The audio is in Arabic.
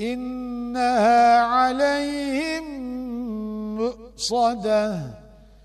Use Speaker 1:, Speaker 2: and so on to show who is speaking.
Speaker 1: إنها عليهم مؤصدة.